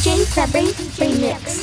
DJ Febby Remix.